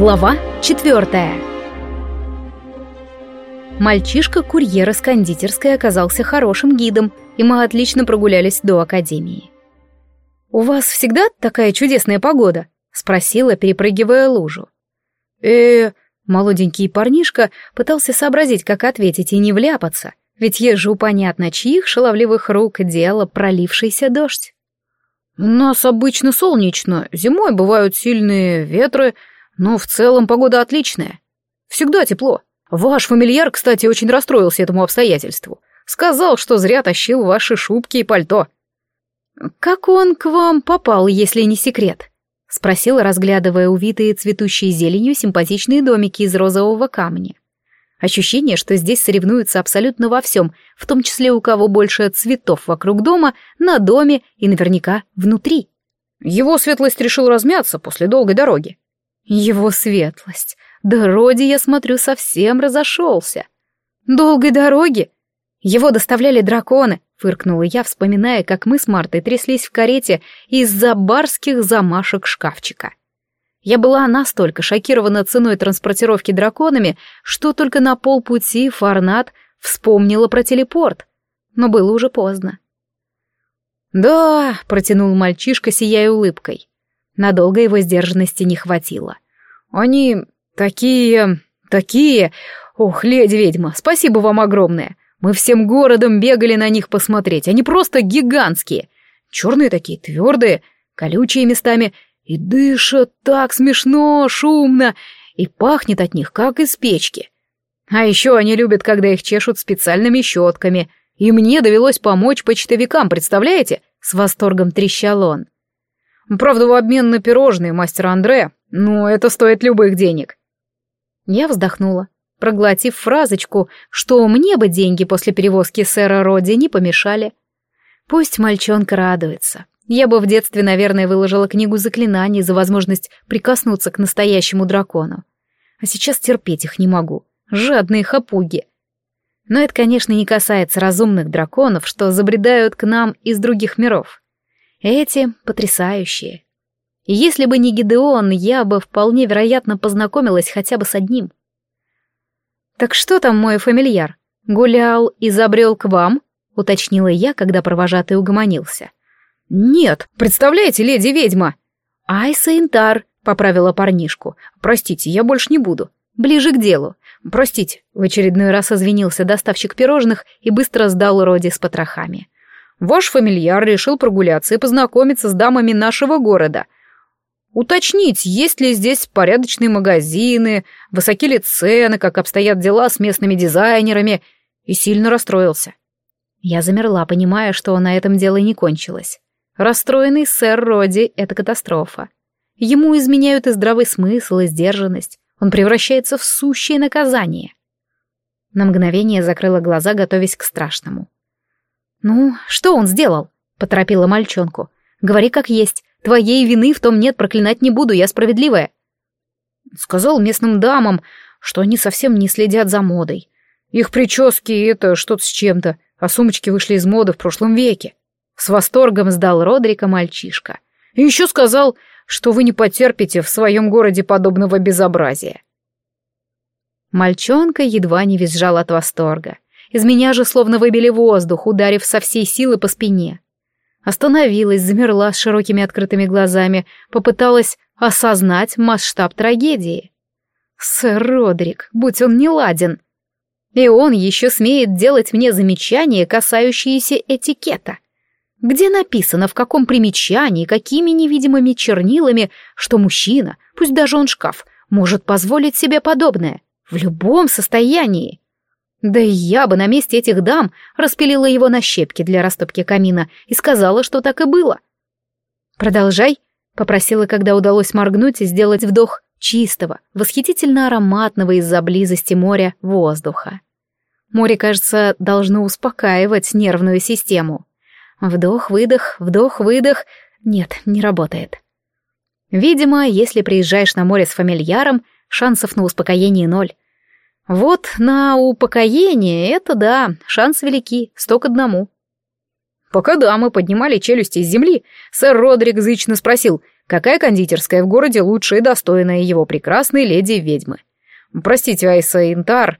Глава четвертая. Мальчишка-курьер из кондитерской оказался хорошим гидом, и мы отлично прогулялись до академии. «У вас всегда такая чудесная погода?» — спросила, перепрыгивая лужу. э Молоденький парнишка пытался сообразить, как ответить и не вляпаться, ведь ежу понятно, чьих шаловливых рук дело пролившийся дождь. «У нас обычно солнечно, зимой бывают сильные ветры, но в целом погода отличная. Всегда тепло. Ваш фамильяр, кстати, очень расстроился этому обстоятельству. Сказал, что зря тащил ваши шубки и пальто. «Как он к вам попал, если не секрет?» — спросила, разглядывая увитые цветущей зеленью симпатичные домики из розового камня. Ощущение, что здесь соревнуются абсолютно во всем, в том числе у кого больше цветов вокруг дома, на доме и наверняка внутри. Его светлость решил размяться после долгой дороги. Его светлость. Да Роди, я смотрю, совсем разошелся. Долгой дороги? Его доставляли драконы, фыркнула я, вспоминая, как мы с Мартой тряслись в карете из-за барских замашек шкафчика. Я была настолько шокирована ценой транспортировки драконами, что только на полпути Фарнат вспомнила про телепорт. Но было уже поздно. «Да», — протянул мальчишка, сияя улыбкой. Надолго его сдержанности не хватило. «Они такие... такие... Ох, леди-ведьма, спасибо вам огромное. Мы всем городом бегали на них посмотреть. Они просто гигантские. Черные такие, твердые, колючие местами. И дышат так смешно, шумно. И пахнет от них, как из печки. А еще они любят, когда их чешут специальными щетками. И мне довелось помочь почтовикам, представляете? С восторгом трещал он. Правда, в обмен на пирожные мастера Андре, но это стоит любых денег. Я вздохнула, проглотив фразочку, что мне бы деньги после перевозки сэра Роди не помешали. Пусть мальчонка радуется. Я бы в детстве, наверное, выложила книгу заклинаний за возможность прикоснуться к настоящему дракону. А сейчас терпеть их не могу. Жадные хапуги. Но это, конечно, не касается разумных драконов, что забредают к нам из других миров. Эти потрясающие. И если бы не Гидеон, я бы вполне вероятно познакомилась хотя бы с одним. «Так что там мой фамильяр? Гулял и забрел к вам?» — уточнила я, когда провожатый угомонился. «Нет, представляете, леди-ведьма!» «Айса Интар», — поправила парнишку. «Простите, я больше не буду. Ближе к делу. Простите», — в очередной раз извинился доставщик пирожных и быстро сдал Роди с потрохами. Ваш фамильяр решил прогуляться и познакомиться с дамами нашего города. Уточнить, есть ли здесь порядочные магазины, высоки ли цены, как обстоят дела с местными дизайнерами, и сильно расстроился. Я замерла, понимая, что на этом дело не кончилось. Расстроенный сэр Роди — это катастрофа. Ему изменяют и здравый смысл, и сдержанность. Он превращается в сущее наказание. На мгновение закрыла глаза, готовясь к страшному. «Ну, что он сделал?» — поторопила мальчонку. «Говори как есть. Твоей вины в том нет, проклинать не буду, я справедливая». Сказал местным дамам, что они совсем не следят за модой. Их прически — это что-то с чем-то, а сумочки вышли из моды в прошлом веке. С восторгом сдал Родрика мальчишка. И еще сказал, что вы не потерпите в своем городе подобного безобразия. Мальчонка едва не визжал от восторга. Из меня же словно выбили воздух, ударив со всей силы по спине. Остановилась, замерла с широкими открытыми глазами, попыталась осознать масштаб трагедии. Сэр Родрик, будь он не ладен. И он еще смеет делать мне замечания, касающиеся этикета. Где написано, в каком примечании, какими невидимыми чернилами, что мужчина, пусть даже он шкаф, может позволить себе подобное. В любом состоянии. Да и я бы на месте этих дам распилила его на щепки для растопки камина и сказала, что так и было. «Продолжай», — попросила, когда удалось моргнуть и сделать вдох чистого, восхитительно ароматного из-за близости моря воздуха. Море, кажется, должно успокаивать нервную систему. Вдох-выдох, вдох-выдох. Нет, не работает. Видимо, если приезжаешь на море с фамильяром, шансов на успокоение ноль. Вот на упокоение это да, шанс велики, сто к одному. Пока дамы поднимали челюсти из земли, сэр Родрик зычно спросил, какая кондитерская в городе лучше и достойная его прекрасной леди-ведьмы. Простите, Айса Интар,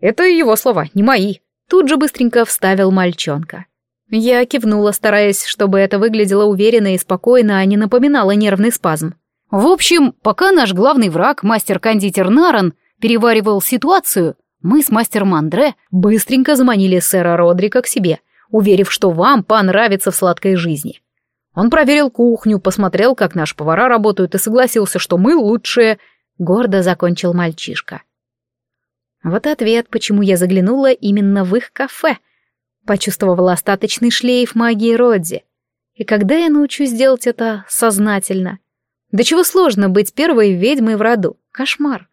это его слова, не мои. Тут же быстренько вставил мальчонка. Я кивнула, стараясь, чтобы это выглядело уверенно и спокойно, а не напоминало нервный спазм. В общем, пока наш главный враг, мастер-кондитер Наран, переваривал ситуацию, мы с мастером Андре быстренько заманили сэра Родрика к себе, уверив, что вам понравится в сладкой жизни. Он проверил кухню, посмотрел, как наши повара работают, и согласился, что мы лучшие. Гордо закончил мальчишка. Вот ответ, почему я заглянула именно в их кафе — Почувствовала остаточный шлейф магии Родзи. И когда я научусь делать это сознательно? Да чего сложно быть первой ведьмой в роду? Кошмар.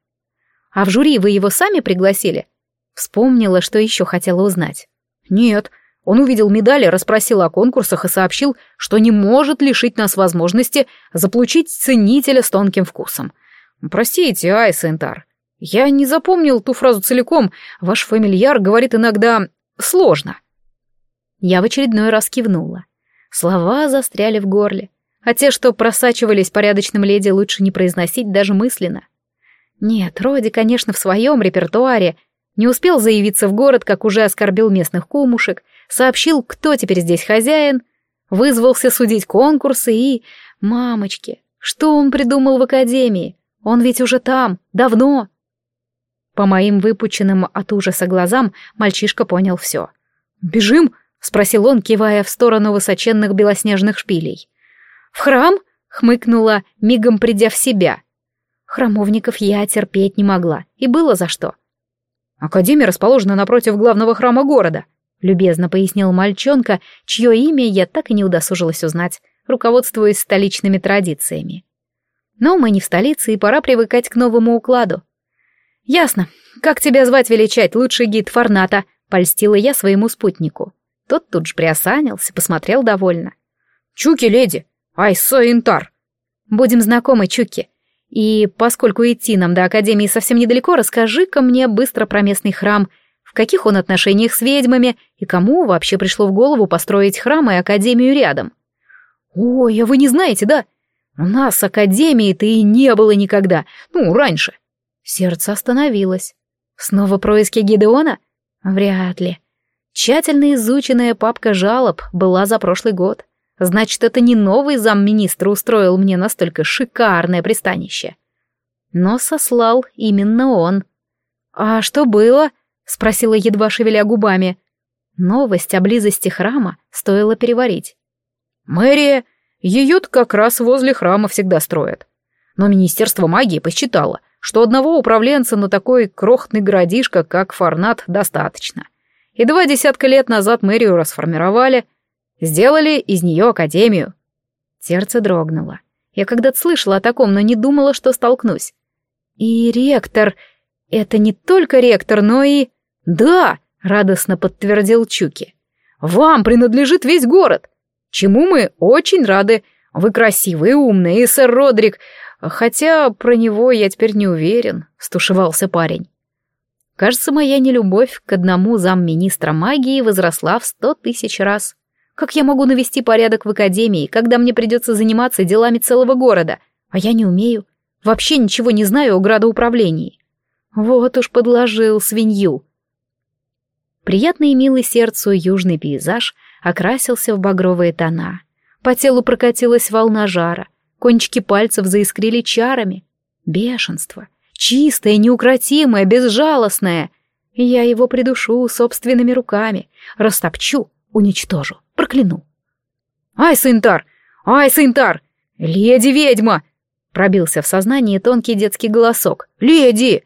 А в жюри вы его сами пригласили? Вспомнила, что еще хотела узнать. Нет. Он увидел медали, расспросил о конкурсах и сообщил, что не может лишить нас возможности заполучить ценителя с тонким вкусом. Простите, Айс Энтар. Я не запомнил ту фразу целиком. Ваш фамильяр говорит иногда «сложно». Я в очередной раз кивнула. Слова застряли в горле, а те, что просачивались порядочным леди, лучше не произносить даже мысленно. Нет, Роди, конечно, в своем репертуаре. Не успел заявиться в город, как уже оскорбил местных кумушек, сообщил, кто теперь здесь хозяин, вызвался судить конкурсы и... Мамочки, что он придумал в академии? Он ведь уже там, давно. По моим выпученным от ужаса глазам мальчишка понял все. «Бежим!» — спросил он, кивая в сторону высоченных белоснежных шпилей. «В храм?» — хмыкнула, мигом придя в себя. Храмовников я терпеть не могла, и было за что. «Академия расположена напротив главного храма города», — любезно пояснил мальчонка, чье имя я так и не удосужилась узнать, руководствуясь столичными традициями. Но мы не в столице, и пора привыкать к новому укладу. «Ясно. Как тебя звать величать, лучший гид Фарната?» — польстила я своему спутнику. Тот тут же приосанился, посмотрел довольно. «Чуки, леди! Айсо Интар!» «Будем знакомы, Чуки. И поскольку идти нам до Академии совсем недалеко, расскажи-ка мне быстро про местный храм, в каких он отношениях с ведьмами и кому вообще пришло в голову построить храм и Академию рядом». «Ой, а вы не знаете, да? У нас Академии-то и не было никогда, ну, раньше». Сердце остановилось. «Снова происки Гидеона? Вряд ли». Тщательно изученная папка жалоб была за прошлый год. Значит, это не новый замминистра устроил мне настолько шикарное пристанище. Но сослал именно он. «А что было?» — спросила, едва шевеля губами. Новость о близости храма стоило переварить. «Мэрия, ее как раз возле храма всегда строят. Но Министерство магии посчитало, что одного управленца на такой крохотный городишко, как Фарнат, достаточно — и два десятка лет назад мэрию расформировали, сделали из нее академию. Сердце дрогнуло. Я когда-то слышала о таком, но не думала, что столкнусь. И ректор... Это не только ректор, но и... Да, радостно подтвердил Чуки. Вам принадлежит весь город. Чему мы очень рады. Вы красивый и умный, и сэр Родрик... Хотя про него я теперь не уверен, стушевался парень. Кажется, моя нелюбовь к одному замминистра магии возросла в сто тысяч раз. Как я могу навести порядок в академии, когда мне придется заниматься делами целого города? А я не умею. Вообще ничего не знаю о градоуправлении. Вот уж подложил свинью. Приятный и милый сердцу южный пейзаж окрасился в багровые тона. По телу прокатилась волна жара, кончики пальцев заискрили чарами. Бешенство — чистое, неукротимое, безжалостное. Я его придушу собственными руками, растопчу, уничтожу, прокляну. «Ай, Синтар! Ай, Синтар! Леди-ведьма!» Пробился в сознании тонкий детский голосок. «Леди!»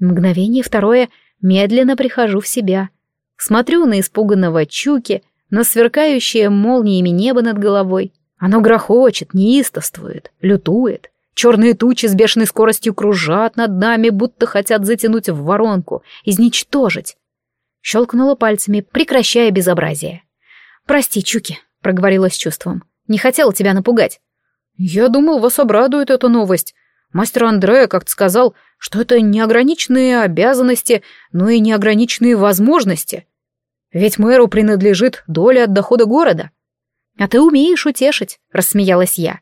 Мгновение второе медленно прихожу в себя. Смотрю на испуганного Чуки, на сверкающее молниями небо над головой. Оно грохочет, неистовствует, лютует. Черные тучи с бешеной скоростью кружат над нами, будто хотят затянуть в воронку, изничтожить. Щелкнула пальцами, прекращая безобразие. «Прости, Чуки», — проговорила с чувством. «Не хотела тебя напугать». «Я думал, вас обрадует эта новость. Мастер Андрея как-то сказал, что это неограниченные обязанности, но и неограниченные возможности. Ведь мэру принадлежит доля от дохода города». «А ты умеешь утешить», — рассмеялась я.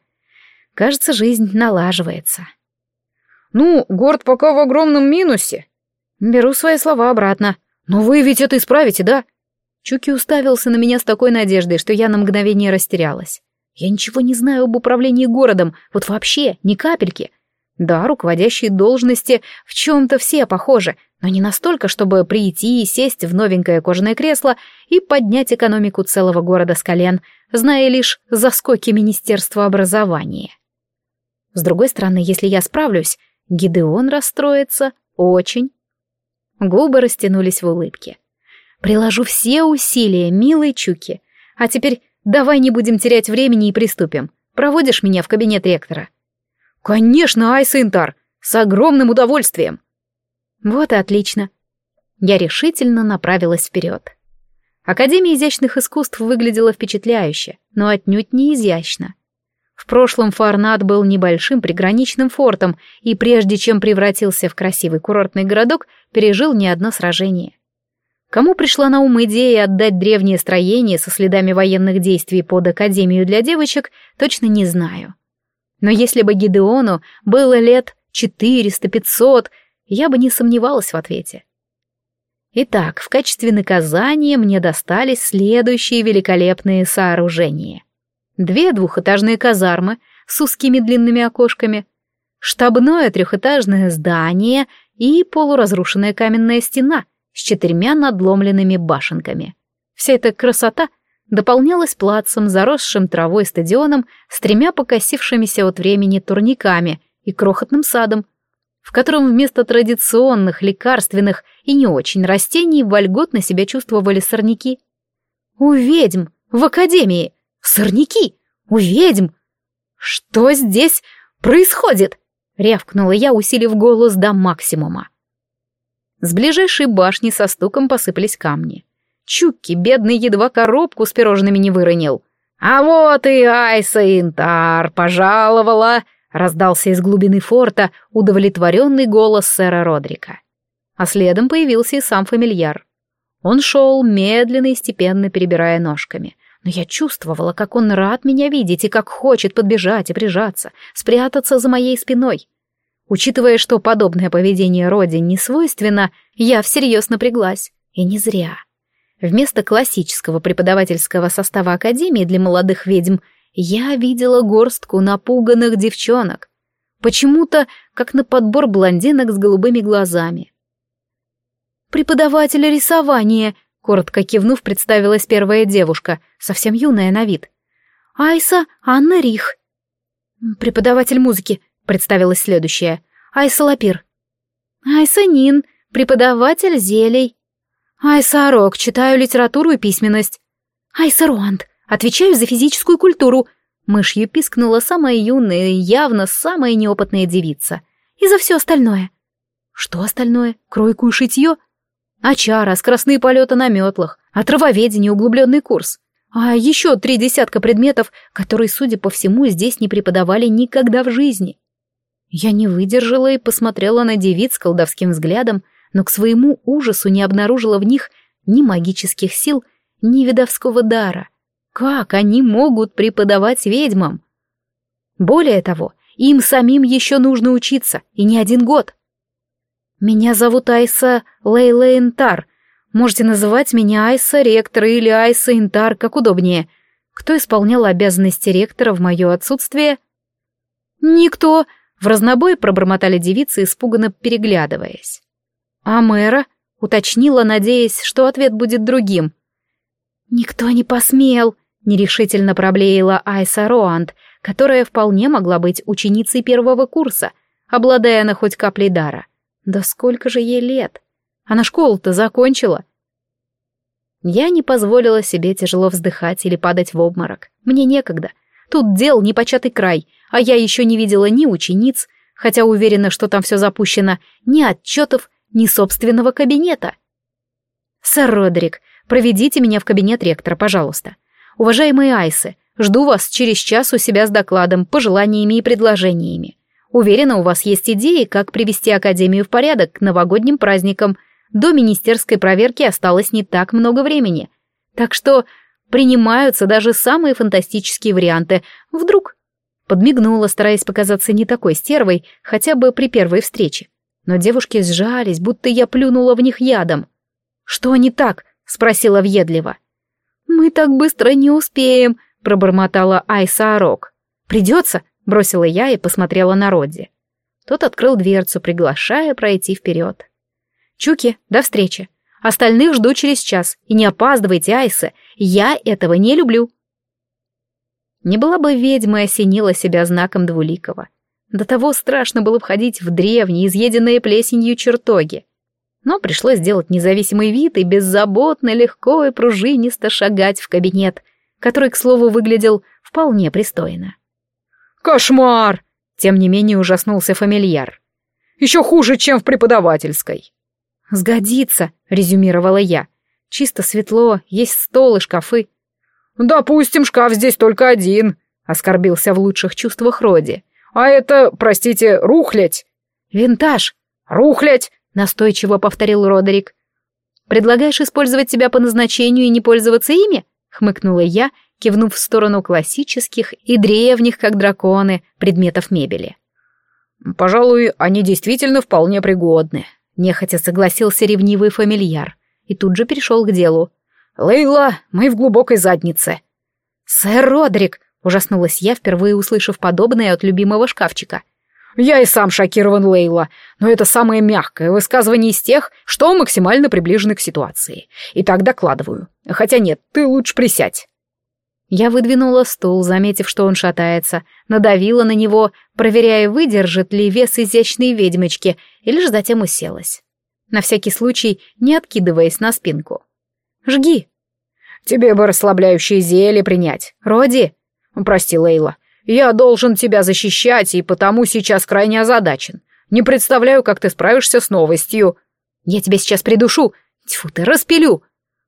Кажется, жизнь налаживается. Ну, город пока в огромном минусе. Беру свои слова обратно. Но вы ведь это исправите, да? Чуки уставился на меня с такой надеждой, что я на мгновение растерялась. Я ничего не знаю об управлении городом, вот вообще, ни капельки. Да, руководящие должности в чем-то все похожи, но не настолько, чтобы прийти и сесть в новенькое кожаное кресло и поднять экономику целого города с колен, зная лишь заскоки Министерства образования. С другой стороны, если я справлюсь, Гидеон расстроится очень. Губы растянулись в улыбке. Приложу все усилия, милой Чуки. А теперь давай не будем терять времени и приступим. Проводишь меня в кабинет ректора? Конечно, Айса Интар, с огромным удовольствием. Вот и отлично. Я решительно направилась вперед. Академия изящных искусств выглядела впечатляюще, но отнюдь не изящно. В прошлом Фарнат был небольшим приграничным фортом, и прежде чем превратился в красивый курортный городок, пережил не одно сражение. Кому пришла на ум идея отдать древнее строение со следами военных действий под Академию для девочек, точно не знаю. Но если бы Гидеону было лет 400-500, я бы не сомневалась в ответе. Итак, в качестве наказания мне достались следующие великолепные сооружения. Две двухэтажные казармы с узкими длинными окошками, штабное трехэтажное здание и полуразрушенная каменная стена — с четырьмя надломленными башенками. Вся эта красота дополнялась плацем, заросшим травой стадионом с тремя покосившимися от времени турниками и крохотным садом, в котором вместо традиционных лекарственных и не очень растений вольготно себя чувствовали сорняки. У ведьм в академии сорняки! У ведьм! Что здесь происходит? Рявкнула я, усилив голос до максимума. С ближайшей башни со стуком посыпались камни. Чукки, бедный, едва коробку с пирожными не выронил. «А вот и Айса Интар пожаловала!» — раздался из глубины форта удовлетворенный голос сэра Родрика. А следом появился и сам фамильяр. Он шел, медленно и степенно перебирая ножками. Но я чувствовала, как он рад меня видеть и как хочет подбежать и прижаться, спрятаться за моей спиной. Учитывая, что подобное поведение Роди не свойственно, я всерьез напряглась. И не зря. Вместо классического преподавательского состава Академии для молодых ведьм я видела горстку напуганных девчонок. Почему-то, как на подбор блондинок с голубыми глазами. «Преподаватель рисования», — коротко кивнув, представилась первая девушка, совсем юная на вид. «Айса Анна Рих». «Преподаватель музыки», представилась следующая. Айса Лапир. Айса Нин, преподаватель зелий. Айса Рок, читаю литературу и письменность. Айса Руанд, отвечаю за физическую культуру. Мышью пискнула самая юная и явно самая неопытная девица. И за все остальное. Что остальное? Кройку и шитье? Очара, скоростные полеты на метлах, а травоведение, углубленный курс. А еще три десятка предметов, которые, судя по всему, здесь не преподавали никогда в жизни. Я не выдержала и посмотрела на девиц колдовским взглядом, но к своему ужасу не обнаружила в них ни магических сил, ни видовского дара. Как они могут преподавать ведьмам? Более того, им самим еще нужно учиться, и не один год. Меня зовут Айса Лейла Интар. Можете называть меня Айса Ректор или Айса Интар, как удобнее. Кто исполнял обязанности ректора в мое отсутствие? Никто, в разнобой пробормотали девицы, испуганно переглядываясь. А мэра уточнила, надеясь, что ответ будет другим. «Никто не посмел», — нерешительно проблеяла Айса Роанд, которая вполне могла быть ученицей первого курса, обладая она хоть каплей дара. Да сколько же ей лет? Она школу-то закончила. Я не позволила себе тяжело вздыхать или падать в обморок. Мне некогда. Тут дел непочатый край, а я еще не видела ни учениц, хотя уверена, что там все запущено, ни отчетов, ни собственного кабинета. Сэр Родерик, проведите меня в кабинет ректора, пожалуйста. Уважаемые Айсы, жду вас через час у себя с докладом, пожеланиями и предложениями. Уверена, у вас есть идеи, как привести Академию в порядок к новогодним праздникам. До министерской проверки осталось не так много времени. Так что принимаются даже самые фантастические варианты. Вдруг Подмигнула, стараясь показаться не такой стервой, хотя бы при первой встрече. Но девушки сжались, будто я плюнула в них ядом. «Что не так?» — спросила въедливо. «Мы так быстро не успеем», — пробормотала Айса Арок. «Придется?» — бросила я и посмотрела на Родди. Тот открыл дверцу, приглашая пройти вперед. «Чуки, до встречи. Остальных жду через час. И не опаздывайте, Айса. Я этого не люблю». Не была бы ведьма осенила себя знаком двуликого. До того страшно было входить в древние, изъеденные плесенью чертоги. Но пришлось сделать независимый вид и беззаботно, легко и пружинисто шагать в кабинет, который, к слову, выглядел вполне пристойно. «Кошмар!» — тем не менее ужаснулся фамильяр. «Еще хуже, чем в преподавательской». «Сгодится», — резюмировала я. «Чисто светло, есть стол и шкафы. «Допустим, шкаф здесь только один», — оскорбился в лучших чувствах Роди. «А это, простите, рухлядь». «Винтаж». «Рухлядь», — настойчиво повторил Родерик. «Предлагаешь использовать себя по назначению и не пользоваться ими?» — хмыкнула я, кивнув в сторону классических и древних, как драконы, предметов мебели. «Пожалуй, они действительно вполне пригодны», — нехотя согласился ревнивый фамильяр и тут же перешел к делу. «Лейла, мы в глубокой заднице». «Сэр Родрик!» — ужаснулась я, впервые услышав подобное от любимого шкафчика. «Я и сам шокирован, Лейла, но это самое мягкое высказывание из тех, что максимально приближены к ситуации. И так докладываю. Хотя нет, ты лучше присядь». Я выдвинула стул, заметив, что он шатается, надавила на него, проверяя, выдержит ли вес изящной ведьмочки, и лишь затем уселась. На всякий случай, не откидываясь на спинку. Жги. Тебе бы расслабляющее зелье принять. Роди. Прости, Лейла. Я должен тебя защищать, и потому сейчас крайне озадачен. Не представляю, как ты справишься с новостью. Я тебя сейчас придушу. Тьфу ты, распилю.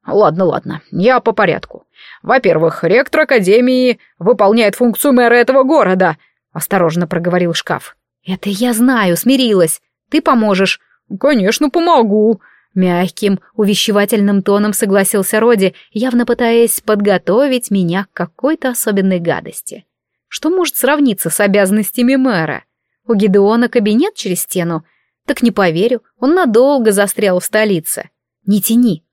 Ладно, ладно, я по порядку. Во-первых, ректор Академии выполняет функцию мэра этого города, осторожно проговорил шкаф. Это я знаю, смирилась. Ты поможешь. Конечно, помогу. Мягким, увещевательным тоном согласился Роди, явно пытаясь подготовить меня к какой-то особенной гадости. Что может сравниться с обязанностями мэра? У Гидеона кабинет через стену? Так не поверю, он надолго застрял в столице. Не тяни.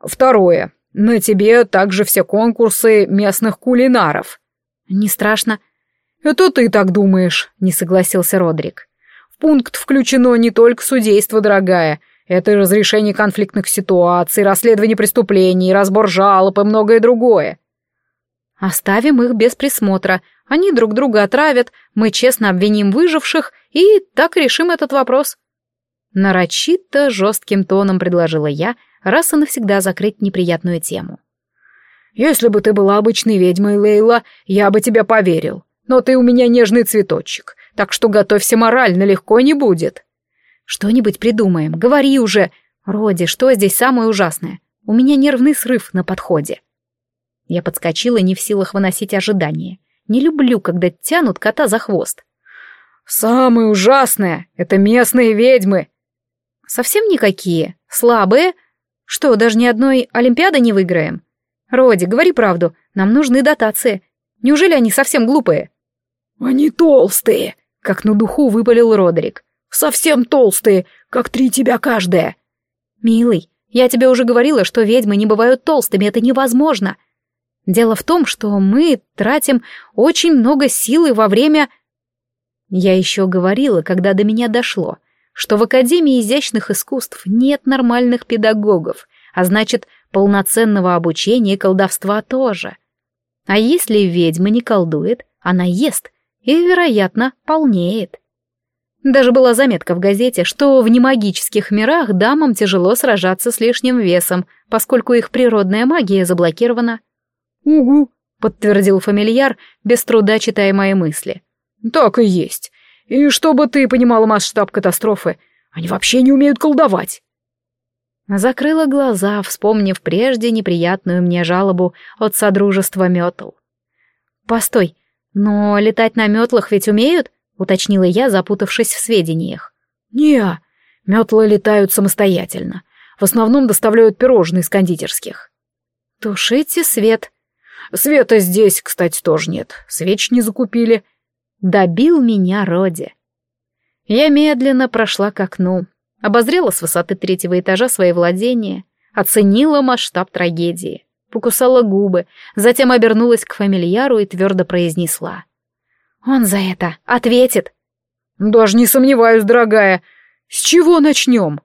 Второе. На тебе также все конкурсы местных кулинаров. Не страшно. Это ты так думаешь, не согласился Родрик. В пункт включено не только судейство, дорогая, — это и разрешение конфликтных ситуаций, расследование преступлений, разбор жалоб и многое другое. Оставим их без присмотра. Они друг друга отравят, мы честно обвиним выживших и так решим этот вопрос. Нарочито жестким тоном предложила я, раз и навсегда закрыть неприятную тему. «Если бы ты была обычной ведьмой, Лейла, я бы тебя поверил. Но ты у меня нежный цветочек, так что готовься морально, легко не будет». Что-нибудь придумаем, говори уже. Роди, что здесь самое ужасное? У меня нервный срыв на подходе. Я подскочила, не в силах выносить ожидания. Не люблю, когда тянут кота за хвост. «Самое ужасное — это местные ведьмы!» «Совсем никакие? Слабые? Что, даже ни одной Олимпиады не выиграем? Роди, говори правду, нам нужны дотации. Неужели они совсем глупые?» «Они толстые!» — как на духу выпалил Родерик. Совсем толстые, как три тебя каждая. Милый, я тебе уже говорила, что ведьмы не бывают толстыми, это невозможно. Дело в том, что мы тратим очень много силы во время... Я еще говорила, когда до меня дошло, что в Академии изящных искусств нет нормальных педагогов, а значит, полноценного обучения и колдовства тоже. А если ведьма не колдует, она ест и, вероятно, полнеет. Даже была заметка в газете, что в немагических мирах дамам тяжело сражаться с лишним весом, поскольку их природная магия заблокирована. «Угу», — подтвердил фамильяр, без труда читая мои мысли. «Так и есть. И чтобы ты понимала масштаб катастрофы, они вообще не умеют колдовать». Закрыла глаза, вспомнив прежде неприятную мне жалобу от Содружества Метл. «Постой, но летать на метлах ведь умеют?» —— уточнила я, запутавшись в сведениях. «Не, метлы летают самостоятельно. В основном доставляют пирожные из кондитерских». «Тушите свет». «Света здесь, кстати, тоже нет. Свеч не закупили». Добил меня Роди. Я медленно прошла к окну, обозрела с высоты третьего этажа свои владения, оценила масштаб трагедии, покусала губы, затем обернулась к фамильяру и твердо произнесла — «Он за это ответит!» «Даже не сомневаюсь, дорогая. С чего начнем?»